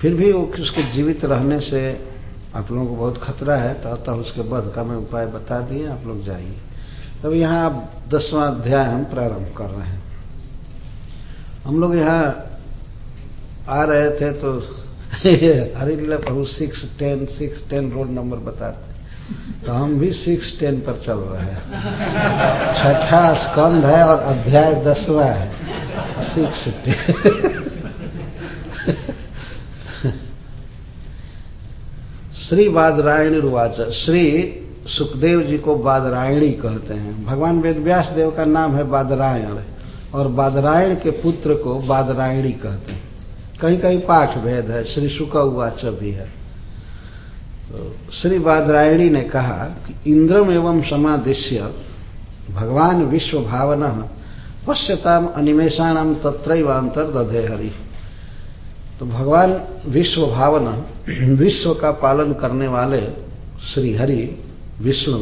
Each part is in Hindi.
फिर भी वो उसके जीवित रहने से आप लोगों को बहुत खतरा है। तो अतः उसके बध का मैं उपाय बता दिए आप लोग जाइए। तब यहाँ आप दसवां अध्याय हम प्रारंभ कर रहे हैं। हम लोग यहाँ आ रहे थे तो हरिला प्रभु six ten six ten road number बताते तो हम भी सिक्स टेन पर चल रहे हैं। छठा स्कंध है और अध्याय दसवा है। सिक्स टेन श्री बादरायणी रुवाच, श्री सुखदेव जी को बादरायणी कहते हैं। भगवान वेदव्यास देव का नाम है बादरायण और बादरायण के पुत्र को बादरायणी कहते हैं। कहीं कहीं पाठ भेद है, श्री सुख उवाच भी है। तो श्री बादरायणी ने कहा कि इंद्रम एवं समादिश्य, भगवान विश्व भावन, पश्यताम अनिमेषाणाम तत्रैवांतर दधे हरि। तो भगवान विश्व भावना, विश्व का पालन करने वाले श्री हरि, विष्णु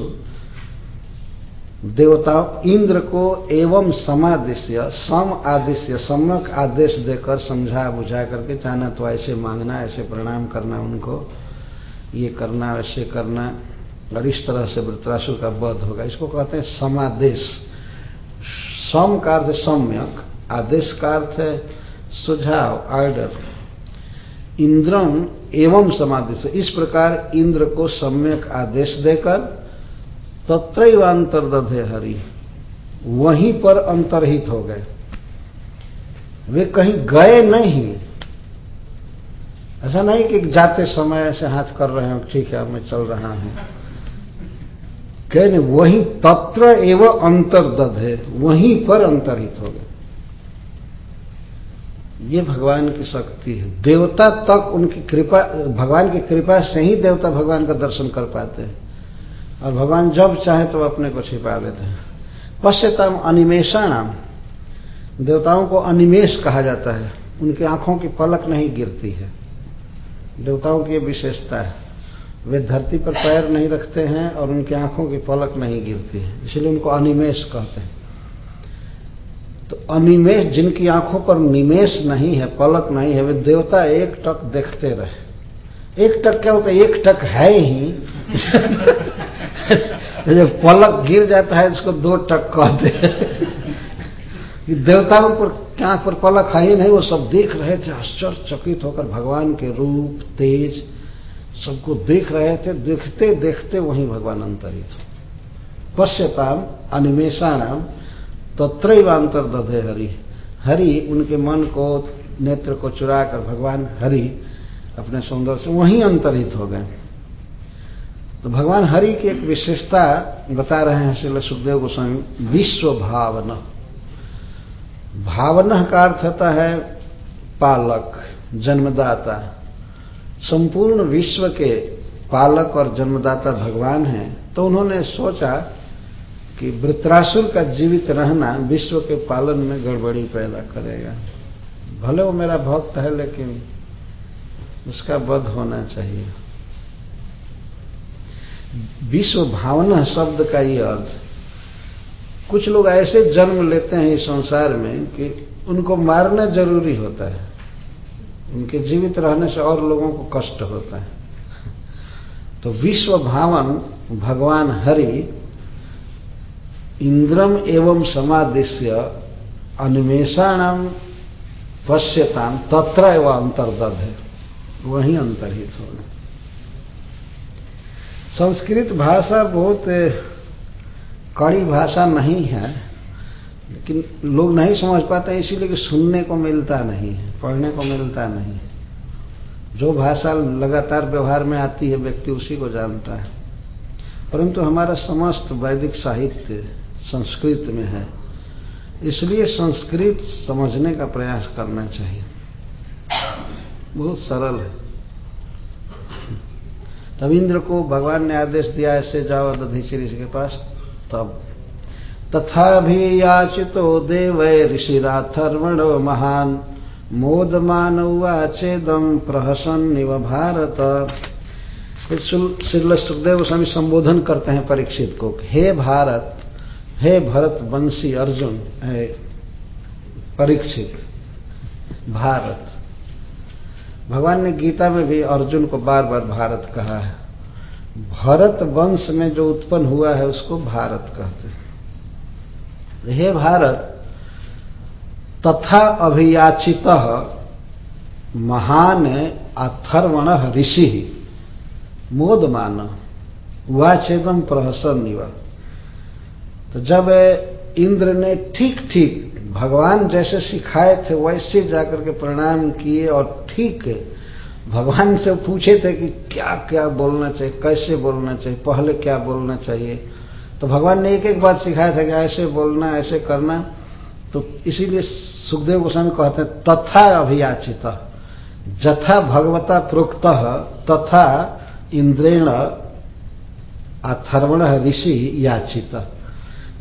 देवता इंद्र को एवं समादेश्य, सम आदेश्य, सम्यक आदेश देकर समझा बुझा करके चाहना तो ऐसे मांगना, ऐसे प्रणाम करना उनको, ये करना ऐसे करना, और इस तरह से वृत्रासुर का वध होगा। इसको कहते हैं समादेश। सम का अर्थ सम्यक, आदेश का अर्थ है सुझाव ऑर्डर इंद्रम एवं समाधि से इस प्रकार इंद्र को सम्यक आदेश देकर तत्रैवांतर दधे हरि, वहीं पर अंतरहित हो गए। वे कहीं गए नहीं। ऐसा नहीं कि जाते समय ऐसे हाथ कर रहे हो, ठीक है, मैं चल रहा हूँ। कहने वहीं तत्र एवं अंतर्दध है वहीं पर अंतरहित हो गए। ये भगवान की शक्ति है। देवता तक उनकी कृपा, भगवान की कृपा से ही देवता भगवान का दर्शन कर पाते हैं। और भगवान जब चाहे तो अपने को छिपा लेते हैं। पश्यतम अनिमेषाणाम। देवताओं को अनिमेष कहा जाता है। उनकी आँखों की पलक नहीं गिरती है। देवताओं की विशेषता है। वे धरती पर पैर नहीं रखते हैं और उनकी आँखों की पलक नहीं गिरती है। इसलिए उनको अनिमेश कहते हैं। तो अनिमेश जिनकी आँखों पर निमेश नहीं है, पलक नहीं है, वे देवता एक टक देखते रहे। एक टक क्या होता है? एक टक है ही। जब पलक गिर जाता है, इसको दो टक कहते हैं। देवताओं पर आँख पर पलक है ही नहीं, वो सब देख रहे थे, आश्चर्यचकित होकर भगवान के रूप, तेज, सबको देख रहे थे। देखते देखते वहीं भगवान अंतरित। पश्यताम अनिमेषाणाम। तत्रैवांतर दधे हरि। हरि उनके मन को, नेत्र को चुरा कर भगवान हरि अपने सौंदर्य से वहीं अंतरित हो गए। तो भगवान हरि की एक विशेषता बता रहे हैं श्री सुखदेव गोस्वामी विश्व भावना भावना का अर्थ होता है पालक, जन्मदाता। संपूर्ण विश्व के पालक और जन्मदाता भगवान हैं तो उन्होंने सोचा कि वृत्रासुर का जीवित रहना विश्व के पालन में गड़बड़ी पैदा करेगा। भले वो मेरा भक्त है, लेकिन उसका वध होना चाहिए। विश्व भावना शब्द का ये अर्थ। कुछ लोग ऐसे जन्म लेते हैं इस संसार में कि उनको मारना ज़रूरी होता है। उनके जीवित रहने से और लोगों को कष्ट होता है। तो विश्व भावन, भगवान हरि इंद्रम एवं समादिश्य अन्वेषाणाम पश्यताम तत्र एवं अंतर्दध है। वही अंतर्हित होना। संस्कृत भाषा बहुत कड़ी भाषा नहीं है, लेकिन लोग नहीं समझ पाते, इसीलिए कि सुनने को मिलता नहीं है, पढ़ने को मिलता नहीं है। जो भाषा लगातार व्यवहार में आती है, व्यक्ति उसी को जानता है। परंतु हमारा समस्त वैदिक साहित्य संस्कृत में है। इसलिए संस्कृत समझने का प्रयास करना चाहिए। बहुत सरल है। इंद्र को भगवान ने आदेश दिया, ऐसे जाओ दधीचि के पास। तब तथा भी याचितो देव ऋषिराथर्वणो महान। मोद मोदमान उवाचेदम प्रहसन निव भारत। श्री सुखदेव स्वामी संबोधन करते हैं परीक्षित को, हे भारत हे भरत वंशी अर्जुन, है परीक्षित भारत। भगवान ने गीता में भी अर्जुन को बार बार भारत कहा है। भरत वंश में जो उत्पन्न हुआ है, उसको भारत कहते हैं। हे भारत, तथा अभियाचित महान अथर्वण ऋषि मोदमान वाचेदम प्रहसन निवा तो जब इंद्र ने ठीक ठीक, भगवान जैसे सिखाए थे, वैसे जाकर के प्रणाम किए और ठीक, भगवान से पूछे थे कि क्या क्या बोलना चाहिए, कैसे बोलना चाहिए, पहले क्या बोलना चाहिए? तो भगवान ने एक एक बात सिखाया था कि ऐसे बोलना, ऐसे करना। तो इसीलिए सुखदेव गोस्वामी कहते हैं, तथा अभियाचित, जथा भगवता प्रोक्त, तथा इंद्रेण अथर्वण ऋषि याचित।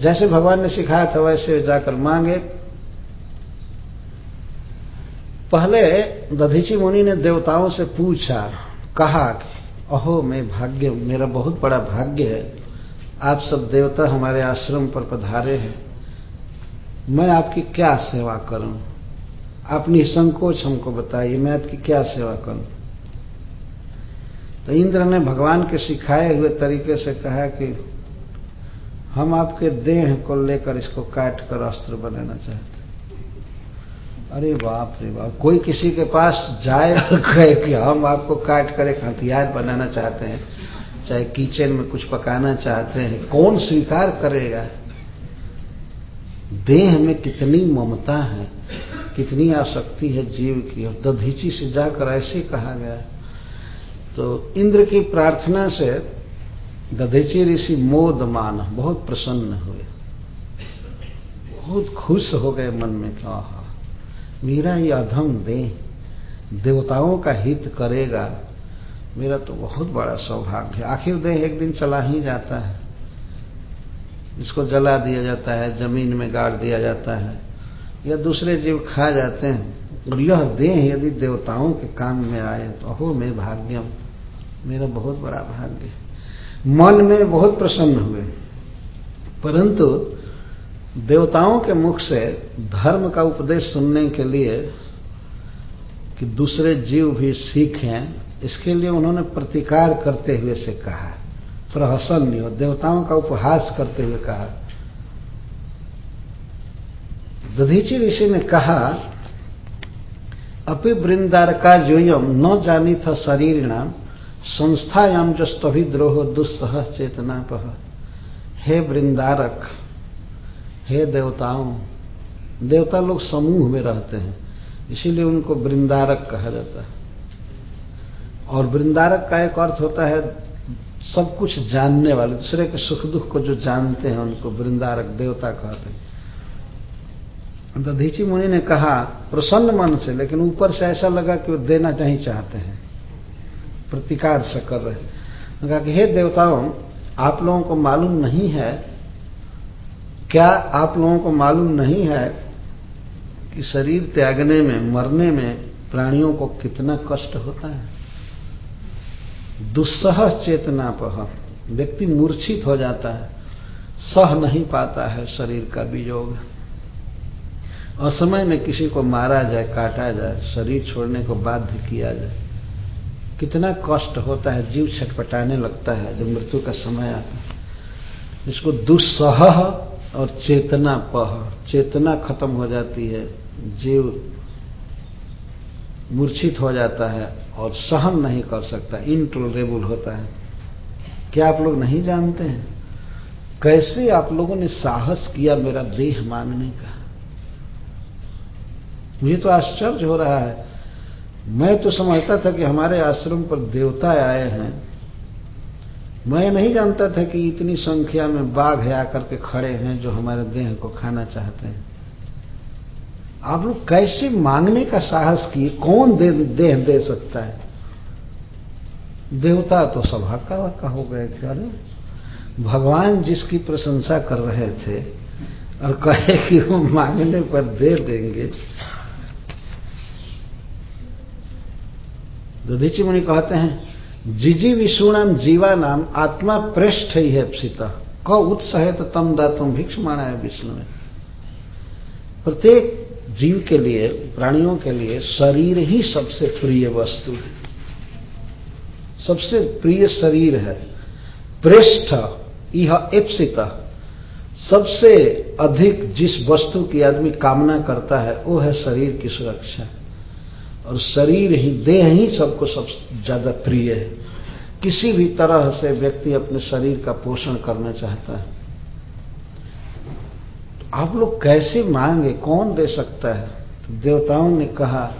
जैसे भगवान ने सिखाया था वैसे जाकर मांगे। पहले दधीची मुनि ने देवताओं से पूछा, कहा कि, अहो, मैं भाग्य मेरा बहुत बड़ा भाग्य है। आप सब देवता हमारे आश्रम पर पधारे हैं। मैं आपकी क्या सेवा करूँ? आप निसंकोच हमको बताइए, मैं आपकी क्या सेवा करूँ? तो इंद्र ने भगवान के सिखाए हुए तरीके से कहा कि हम आपके देह को लेकर इसको काट कर अस्त्र बनाना चाहते अरे बाप रे बाप, कोई किसी के पास जाए और कहे कि हम आपको काट कर एक हथियार बनाना चाहते हैं, चाहे किचन में कुछ पकाना चाहते हैं, कौन स्वीकार करेगा? देह में कितनी ममता है, कितनी आसक्ति है जीव की, और दधीची से जाकर ऐसे कहा गया। तो इंद्र की प्रार्थना से दधीची ऋषि मोद मान बहुत प्रसन्न हुए। बहुत खुश हो गए मन में कहा मेरा ये अधम दे, देवताओं का हित करेगा, मेरा तो बहुत बड़ा सौभाग्य। है आखिर देह एक दिन चला ही जाता है। इसको जला दिया जाता है, ज़मीन में गाड़ दिया जाता है, या दूसरे जीव खा जाते हैं, और यह देह यदि देवताओं के काम में आए तो अहो, मैं भाग्यम, मेरा बहुत बड़ा भाग्य मन में बहुत प्रसन्न हुए। परंतु देवताओं के मुख से धर्म का उपदेश सुनने के लिए कि दूसरे जीव भी सीखें, इसके लिए उन्होंने प्रतिकार करते हुए से कहा, प्रहसन नहीं हो देवताओं का उपहास करते हुए कहा। दधीची ऋषि ने कहा, अपि वृंदारका जोयम न जानी था शरीर नाम संस्थायाम जो स्तभि द्रोह दुस्सह चेतना पह हे वृंदारक, हे देवताओं, देवता लोग समूह में रहते हैं, इसीलिए उनको वृंदारक कहा जाता है। और वृंदारक का एक अर्थ होता है, सब कुछ जानने वाले, दूसरे के सुख दुख को जो जानते हैं, उनको वृंदारक देवता कहते हैं। दधीची मुनि ने कहा, प्रसन्न मन से, लेकिन ऊपर से ऐसा लगा कि वो देना नहीं चाहते हैं। प्रतिकार से कर रहे हैं। कहा कि हे देवताओं, आप लोगों को मालूम नहीं है, क्या आप लोगों को मालूम नहीं है कि शरीर त्यागने में, मरने में प्राणियों को कितना कष्ट होता है? दुस्सह चेतना पह। व्यक्ति मूर्छित हो जाता है, सह नहीं पाता है शरीर का वियोग। असमय में किसी को मारा जाए, काटा जाए, शरीर छोड़ने को बाध्य किया जाए। कितना कष्ट होता है, जीव छटपटाने लगता है, जब मृत्यु का समय आता है। इसको दुस्सह और चेतना पह, चेतना खत्म हो जाती है, जीव मूर्छित हो जाता है और सहन नहीं कर सकता इनटोलरेबल होता है। क्या आप लोग नहीं जानते हैं? कैसे आप लोगों ने साहस किया मेरा देह मांगने का? मुझे तो आश्चर्य हो रहा है मैं तो समझता था कि हमारे आश्रम पर देवता आए हैं। मैं नहीं जानता था कि इतनी संख्या में बाघ आकर के खड़े हैं जो हमारे देह को खाना चाहते हैं। आप लोग कैसे मांगने का साहस किए? कौन दे देह दे सकता है? देवता तो सभा का, का हो गए अरे। भगवान जिसकी प्रशंसा कर रहे थे और कहे कि वो मांगने पर दे देंगे दधीची मुनि कहते हैं, जिजी विषुणाम जीवा नाम आत्मा पृष्ठ ही है सीता क उत्साह तम दातुम भिक्षमाणा है विष्णु। में प्रत्येक जीव के लिए, प्राणियों के लिए शरीर ही सबसे प्रिय वस्तु है। सबसे प्रिय शरीर है। प्रेष्ठ यह एप्सित। सबसे अधिक जिस वस्तु की आदमी कामना करता है, वो है शरीर की सुरक्षा। और शरीर ही, देह ही सबको सब ज़्यादा प्रिय है। किसी भी तरह से व्यक्ति अपने शरीर का पोषण करना चाहता है। तो आप लोग कैसे मांगे? कौन दे सकता है? तो देवताओं ने कहा,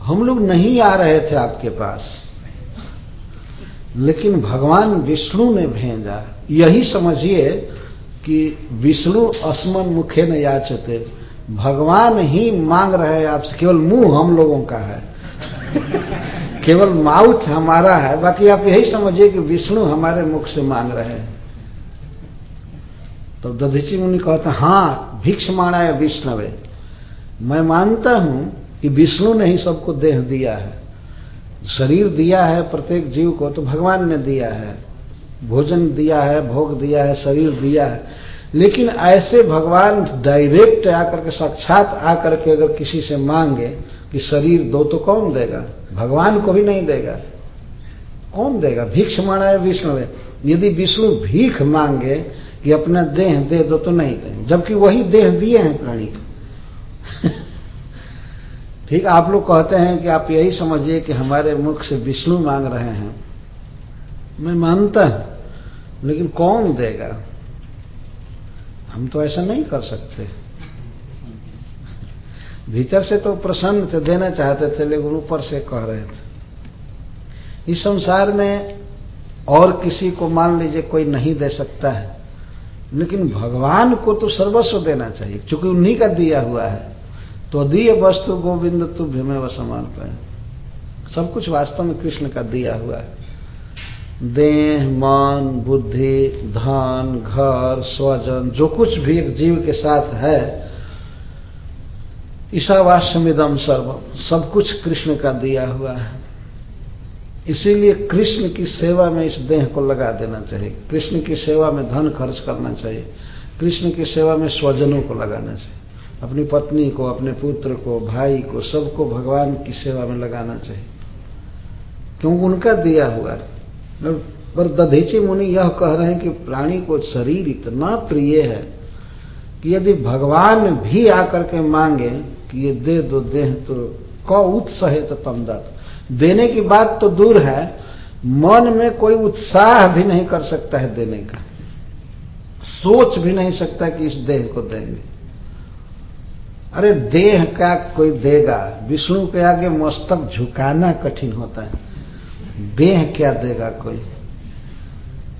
हम लोग नहीं आ रहे थे आपके पास, लेकिन भगवान विष्णु ने भेजा। यही समझिए कि विष्णु अस्मन मुखे न याचते। भगवान ही मांग रहे हैं आपसे, केवल मुँह हम लोगों का है। केवल माउथ हमारा है, बाकी आप यही समझिए कि विष्णु हमारे मुख से मांग रहे हैं। तो दधीची मुनि कहते हाँ भिक्ष माणा है विष्णवे। मैं मानता हूँ कि विष्णु ने ही सबको देह दिया है। शरीर दिया है प्रत्येक जीव को तो भगवान ने दिया है। भोजन दिया है, भोग दिया है, शरीर दिया है। लेकिन ऐसे भगवान डायरेक्ट आकर के, साक्षात आकर के अगर किसी से मांगे कि शरीर दो तो कौन देगा? भगवान को भी नहीं देगा। कौन देगा? भिक्ष माना है विष्णु है यदि विष्णु भीख मांगे कि अपना देह दे दो तो नहीं देंगे जबकि वही देह दिए हैं प्राणी को। ठीक, आप लोग कहते हैं कि आप यही समझिए कि हमारे मुख से विष्णु मांग रहे हैं। मैं मानता हूँ, लेकिन कौन देगा? हम तो ऐसा नहीं कर सकते। भीतर से तो प्रसन्न थे, देना चाहते थे, लेकिन ऊपर से कह रहे थे। इस संसार में और किसी को मान लीजिए कोई नहीं दे सकता है, लेकिन भगवान को तो सर्वस्व देना चाहिए। क्योंकि उन्हीं का दिया हुआ है तो दिए वस्तु गोविंद तु भीमे व समान पाए। सब कुछ वास्तव में कृष्ण का दिया हुआ है। देह, मन, बुद्धि धन घर, स्वजन, जो कुछ भी एक जीव के साथ है ईशावास्यमिदम सर्व, सब कुछ कृष्ण का दिया हुआ है। इसीलिए कृष्ण की सेवा में इस देह को लगा देना चाहिए। कृष्ण की सेवा में धन खर्च करना चाहिए। कृष्ण की सेवा में स्वजनों को लगाना चाहिए। अपनी पत्नी को, अपने पुत्र को, भाई को, सबको भगवान की सेवा में लगाना चाहिए। क्योंकि उनका दिया हुआ है। पर दधीची मुनि यह कह रहे हैं कि प्राणी को शरीर इतना प्रिय है कि यदि भगवान भी आकर के मांगे कि ये दे दो देह तो क उत्साह तो तम देने की बात तो दूर है, मन में कोई उत्साह भी नहीं कर सकता है देने का। सोच भी नहीं सकता कि इस देह को देंगे। अरे देह का कोई देगा? विष्णु के आगे मस्तक झुकाना कठिन होता है। देह क्या देगा कोई?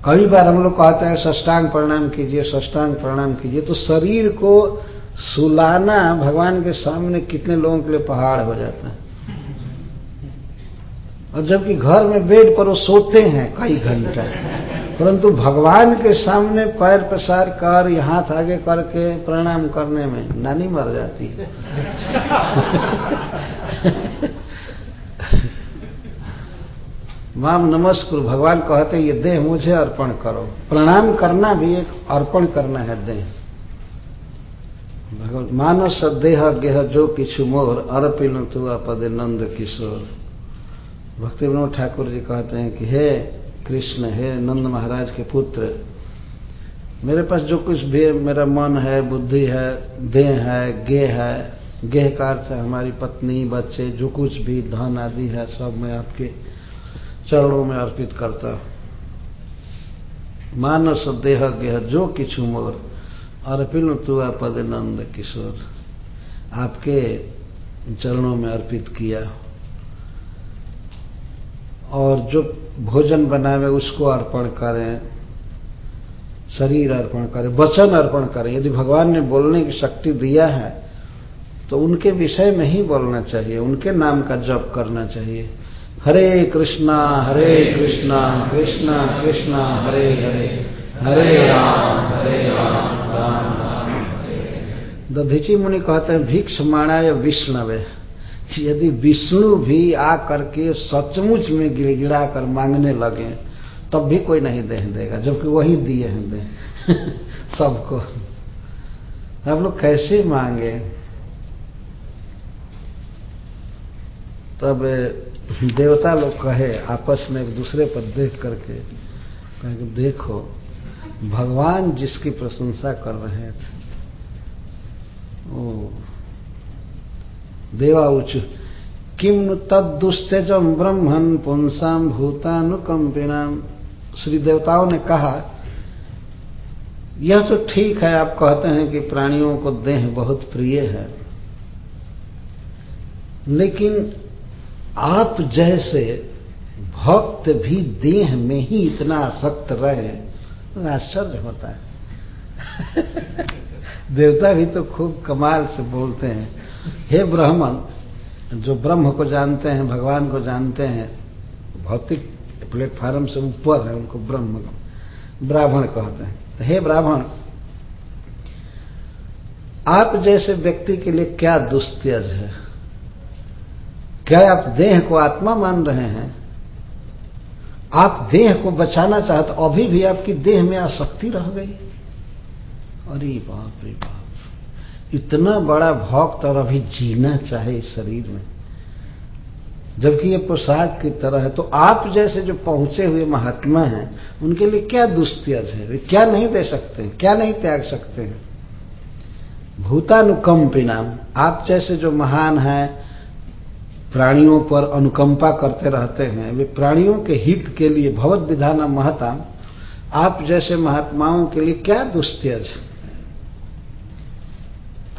कई बार हम लोग कहते हैं, सष्टांग प्रणाम कीजिए, सष्टांग प्रणाम कीजिए। तो शरीर को सुलाना भगवान के सामने कितने लोगों के लिए पहाड़ हो जाता है। और जबकि घर में बेड पर वो सोते हैं कई घंटा। परंतु भगवान के सामने पैर प्रसार कर, हाथ आगे करके प्रणाम करने में नानी मर जाती है। माम नमस्कुर, भगवान कहते ये देह मुझे अर्पण करो। प्रणाम करना भी एक अर्पण करना है देह। मानस देह गेह जो किछु मोर, अर्पिन तु पदे नंद किशोर। भक्ति विनोद ठाकुर जी कहते हैं कि, हे कृष्ण, हे नंद महाराज के पुत्र, मेरे पास जो कुछ भी मेरा मन है, बुद्धि है, देह है, गेह है गेह का अर्थ है हमारी पत्नी, बच्चे, जो कुछ भी, धन आदि है, सब मैं आपके चरणों में अर्पित करता मानस देह गेह जो किछु मोर अर्पिन तुआ पद नंद किशोर। आपके चरणों में अर्पित किया। और जो भोजन बनावे, उसको अर्पण करें। शरीर अर्पण करें, वचन अर्पण करें। यदि भगवान ने बोलने की शक्ति दिया है तो उनके विषय में ही बोलना चाहिए, उनके नाम का जप करना चाहिए। हरे कृष्णा हरे कृष्णा कृष्णा कृष्णा, हरे हरे। हरे राम हरे राम राम राम दधीची मुनि कहते हैं, भिक्ष माणाय विष्णवे। यदि विष्णु भी आ करके सचमुच में गिड़गिड़ा कर मांगने लगे, तब भी कोई नहीं दे देगा, जबकि वही दिए हैं दे सबको। हम लोग कैसे मांगे? तब देवता लोग कहे, आपस में एक दूसरे पर देख करके कहे कि देखो, भगवान जिसकी प्रशंसा कर रहे थे, ओ, देवा उच्च किम तदुस्तेजम ब्रह्मन पुंसाम भूतानुकंपिनाम श्री देवताओं ने कहा, यह तो ठीक है, आप कहते हैं कि प्राणियों को देह बहुत प्रिय है। लेकिन आप जैसे भक्त भी देह में ही इतना आसक्त रहे तो आश्चर्य होता है। देवता भी तो खूब कमाल से बोलते हैं। हे ब्राह्मण, जो ब्रह्म को जानते हैं, भगवान को जानते हैं, भौतिक प्लेटफार्म से ऊपर है उनको ब्रह्म ब्राह्मण कहते हैं। तो हे ब्राह्मण, आप जैसे व्यक्ति के लिए क्या दुस्त्यज है? क्या आप देह को आत्मा मान रहे हैं। आप देह को बचाना चाहते अभी भी आपकी देह में आसक्ति रह गई। अरे बाप रे बाप। इतना बड़ा भक्त और अभी जीना चाहे इस शरीर में। जबकि ये पोशाक की तरह है तो आप जैसे जो पहुँचे हुए महात्मा हैं, उनके लिए क्या दुस्त्यज है? वे क्या नहीं दे सकते हैं? क्या नहीं त्याग सकते हैं? भूतानुकंपिनाम। आप जैसे जो महान हैं प्राणियों पर अनुकंपा करते रहते हैं। वे प्राणियों के हित के लिए भगवत विधान महता। आप जैसे महात्माओं के लिए क्या दुस्त्यज?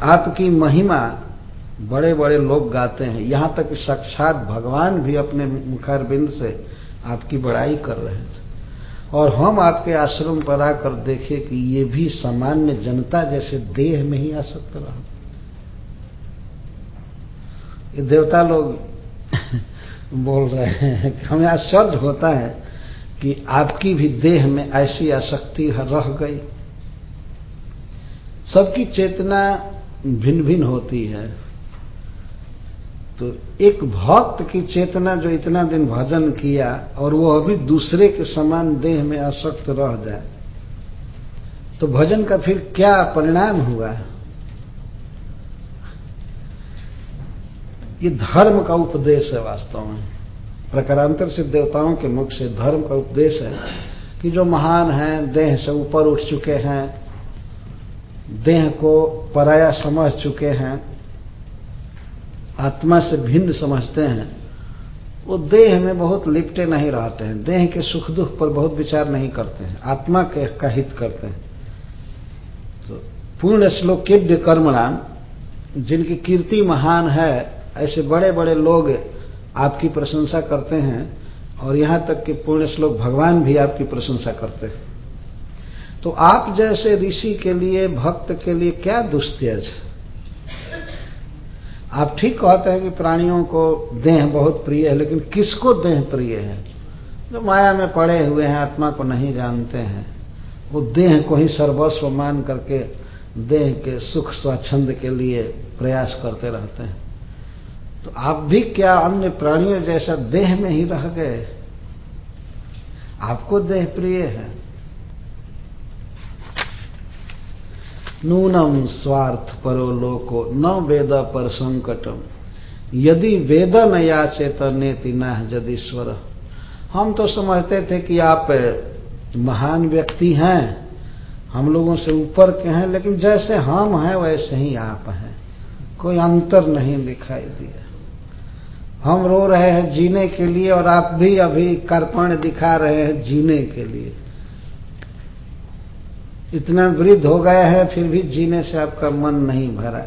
आपकी महिमा बड़े बड़े लोग गाते हैं। यहाँ तक कि साक्षात भगवान भी अपने मुखारबिंद से आपकी बड़ाई कर रहे थे और हम आपके आश्रम पर आकर देखे कि ये भी सामान्य जनता जैसे देह में ही आ सकते रहा। देवता लोग बोल रहे हैं कि हमें आश्चर्य होता है कि आपकी भी देह में ऐसी आसक्ति रह गई। सबकी चेतना भिन्न भिन्न होती है। तो एक भक्त की चेतना जो इतना दिन भजन किया और वो अभी दूसरे के समान देह में आसक्त रह जाए तो भजन का फिर क्या परिणाम हुआ? ये धर्म का उपदेश है वास्तव में। प्रकारांतर से देवताओं के मुख से धर्म का उपदेश है कि जो महान हैं, देह से ऊपर उठ चुके हैं, देह को पराया समझ चुके हैं, आत्मा से भिन्न समझते हैं, वो देह में बहुत लिपटे नहीं रहते हैं। देह के सुख दुख पर बहुत विचार नहीं करते हैं। आत्मा के का हित करते हैं। तो पूर्ण श्लोक कर्मणाम, जिनकी कीर्ति महान है ऐसे बड़े बड़े लोग आपकी प्रशंसा करते हैं और यहाँ तक कि पूर्ण श्लोक भगवान भी आपकी प्रशंसा करते हैं। तो आप जैसे ऋषि के लिए, भक्त के लिए क्या दुस्त्यज? आप ठीक कहते हैं कि प्राणियों को देह बहुत प्रिय है, लेकिन किसको देह प्रिय है? जो माया में पड़े हुए हैं, आत्मा को नहीं जानते हैं, वो देह को ही सर्वस्व मान करके देह के सुख, स्वच्छंद के लिए प्रयास करते रहते हैं। तो आप भी क्या अन्य प्राणियों जैसा देह में ही रह गए? आपको देह प्रिय है। नूनम स्वार्थ परो लोको, न वेद पर संकटम। यदि वेद न याचेत नेति न जदीश्वर हम तो समझते थे कि आप महान व्यक्ति हैं, हम लोगों से ऊपर के हैं, लेकिन जैसे हम हैं, वैसे ही आप हैं। कोई अंतर नहीं दिखाई दिया। हम रो रहे हैं जीने के लिए और आप भी अभी कर्पण दिखा रहे हैं जीने के लिए। इतना वृद्ध हो गया है फिर भी जीने से आपका मन नहीं भरा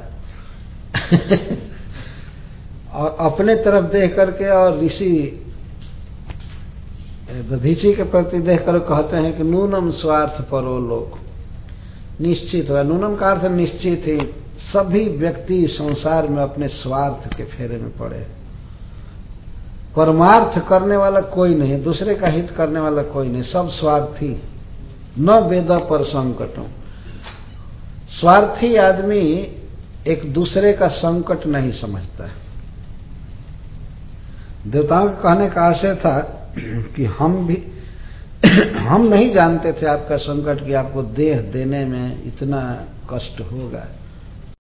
और अपने तरफ़ देख करके और ऋषि दधीची के प्रति देख कर कहते हैं कि नूनम स्वार्थ परो लोग निश्चित हुआ। नूनम का अर्थ निश्चित ही सभी व्यक्ति संसार में अपने स्वार्थ के फेरे में पड़े परमार्थ करने वाला कोई नहीं, दूसरे का हित करने वाला कोई नहीं, सब स्वार्थी। न वेद पर संकटों स्वार्थी आदमी एक दूसरे का संकट नहीं समझता है। देवताओं के कहने का आशय था कि हम भी, हम नहीं जानते थे आपका संकट कि आपको देह देने में इतना कष्ट होगा।